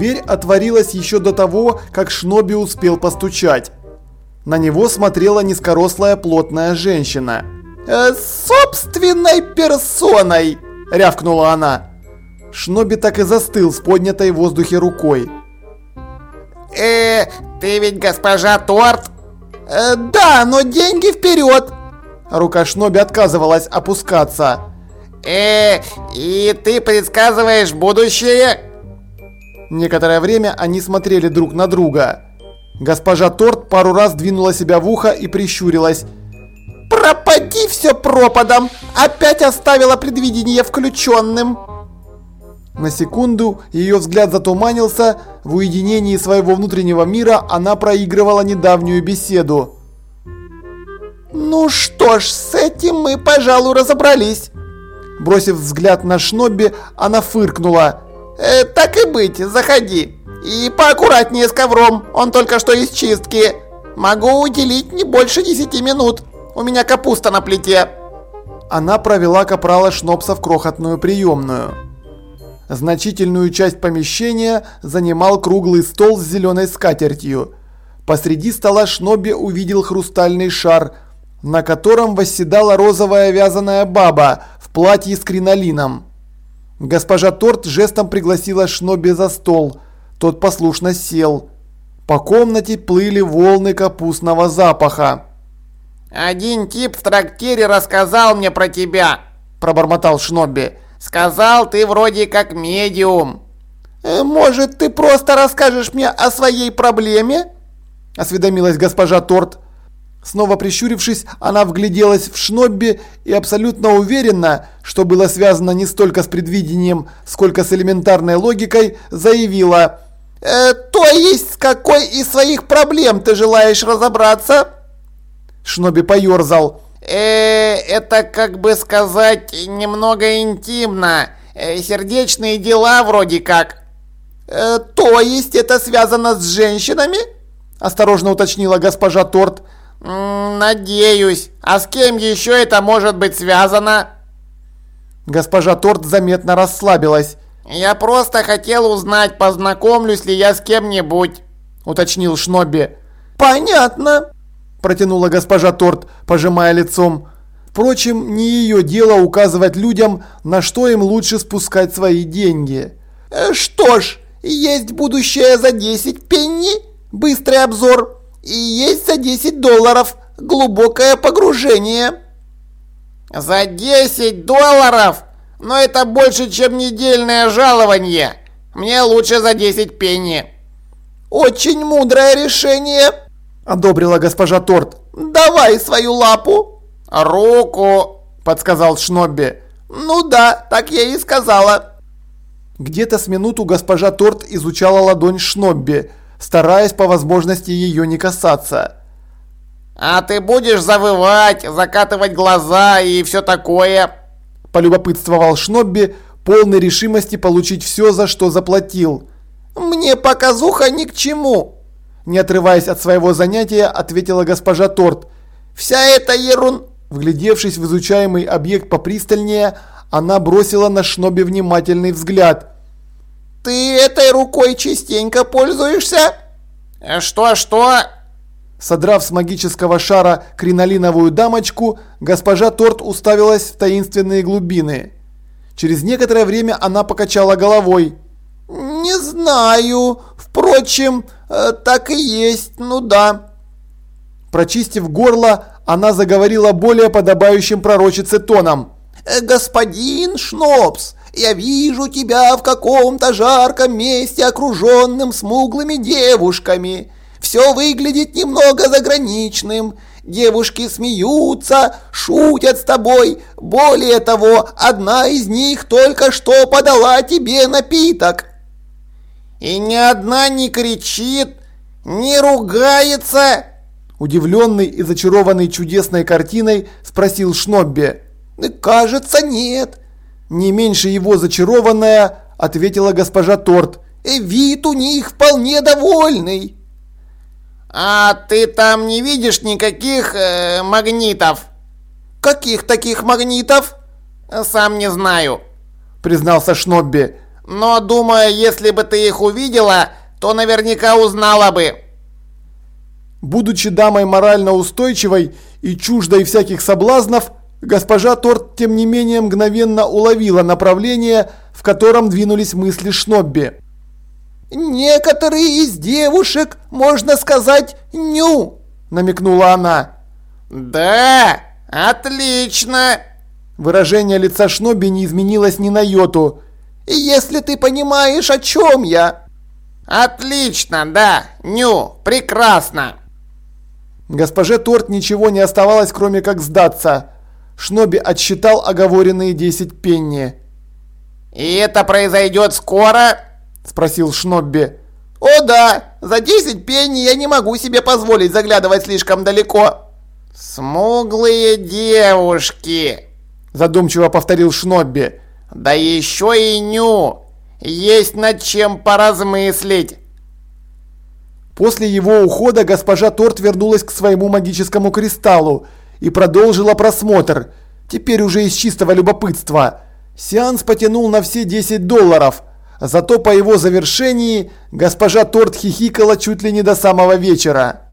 Дверь отворилась еще до того, как Шноби успел постучать. На него смотрела низкорослая плотная женщина. «Э, «Собственной персоной!» – рявкнула она. Шноби так и застыл с поднятой в воздухе рукой. «Э, ты ведь госпожа Торт?» э, «Да, но деньги вперед!» Рука Шноби отказывалась опускаться. «Э, и ты предсказываешь будущее?» Некоторое время они смотрели друг на друга. Госпожа Торт пару раз двинула себя в ухо и прищурилась. «Пропади все пропадом! Опять оставила предвидение включенным!» На секунду ее взгляд затуманился, в уединении своего внутреннего мира она проигрывала недавнюю беседу. «Ну что ж, с этим мы, пожалуй, разобрались!» Бросив взгляд на Шнобби, она фыркнула. Э, «Так и быть, заходи. И поаккуратнее с ковром, он только что из чистки. Могу уделить не больше десяти минут. У меня капуста на плите». Она провела капрала Шнопса в крохотную приемную. Значительную часть помещения занимал круглый стол с зеленой скатертью. Посреди стола Шноби увидел хрустальный шар, на котором восседала розовая вязаная баба в платье с кринолином. Госпожа Торт жестом пригласила Шноби за стол. Тот послушно сел. По комнате плыли волны капустного запаха. «Один тип в трактире рассказал мне про тебя», – пробормотал Шноби. Сказал, ты вроде как медиум. Э, может, ты просто расскажешь мне о своей проблеме? Осведомилась госпожа Торт. Снова прищурившись, она вгляделась в Шнобби и абсолютно уверенно, что было связано не столько с предвидением, сколько с элементарной логикой, заявила э, «То есть с какой из своих проблем ты желаешь разобраться?» Шноби поерзал. Э, это, как бы сказать, немного интимно. Э, сердечные дела вроде как. Э, то есть это связано с женщинами? Осторожно уточнила госпожа Торт. Надеюсь. А с кем еще это может быть связано? Госпожа Торт заметно расслабилась. Я просто хотел узнать, познакомлюсь ли я с кем-нибудь, уточнил Шнобби. Понятно протянула госпожа Торт, пожимая лицом. Впрочем, не ее дело указывать людям, на что им лучше спускать свои деньги. Э, что ж, есть будущее за 10 пенни, быстрый обзор, и есть за 10 долларов, глубокое погружение. За 10 долларов? Но это больше, чем недельное жалование. Мне лучше за 10 пенни. Очень мудрое решение, одобрила госпожа Торт. «Давай свою лапу!» «Руку!» – подсказал Шнобби. «Ну да, так я и сказала!» Где-то с минуту госпожа Торт изучала ладонь Шнобби, стараясь по возможности ее не касаться. «А ты будешь завывать, закатывать глаза и все такое?» – полюбопытствовал Шнобби, полной решимости получить все, за что заплатил. «Мне показуха ни к чему!» Не отрываясь от своего занятия, ответила госпожа Торт. «Вся эта ерун...» Вглядевшись в изучаемый объект попристальнее, она бросила на Шноби внимательный взгляд. «Ты этой рукой частенько пользуешься?» «Что-что?» Содрав с магического шара кринолиновую дамочку, госпожа Торт уставилась в таинственные глубины. Через некоторое время она покачала головой. «Не знаю. Впрочем, э, так и есть, ну да». Прочистив горло, она заговорила более подобающим пророчице тоном. «Э, «Господин Шнопс, я вижу тебя в каком-то жарком месте, окруженным смуглыми девушками. Все выглядит немного заграничным. Девушки смеются, шутят с тобой. Более того, одна из них только что подала тебе напиток. И ни одна не кричит, не ругается. Удивленный и зачарованный чудесной картиной, спросил Шнобби. «Кажется, нет». Не меньше его зачарованная, ответила госпожа Торт. «Э, «Вид у них вполне довольный». «А ты там не видишь никаких э, магнитов?» «Каких таких магнитов?» «Сам не знаю», признался Шнобби. Но думаю, если бы ты их увидела, то наверняка узнала бы. Будучи дамой морально устойчивой и чуждой всяких соблазнов, госпожа Торт тем не менее мгновенно уловила направление, в котором двинулись мысли Шнобби. «Некоторые из девушек, можно сказать, ню», – намекнула она. «Да, отлично!» Выражение лица Шнобби не изменилось ни на йоту. «Если ты понимаешь, о чем я». «Отлично, да, ню, прекрасно!» Госпоже Торт ничего не оставалось, кроме как сдаться. Шноби отсчитал оговоренные 10 пенни. «И это произойдет скоро?» – спросил Шнобби. «О да, за 10 пенни я не могу себе позволить заглядывать слишком далеко». «Смуглые девушки!» – задумчиво повторил Шнобби. «Да еще и ню! Есть над чем поразмыслить!» После его ухода госпожа Торт вернулась к своему магическому кристаллу и продолжила просмотр, теперь уже из чистого любопытства. Сеанс потянул на все 10 долларов, зато по его завершении госпожа Торт хихикала чуть ли не до самого вечера.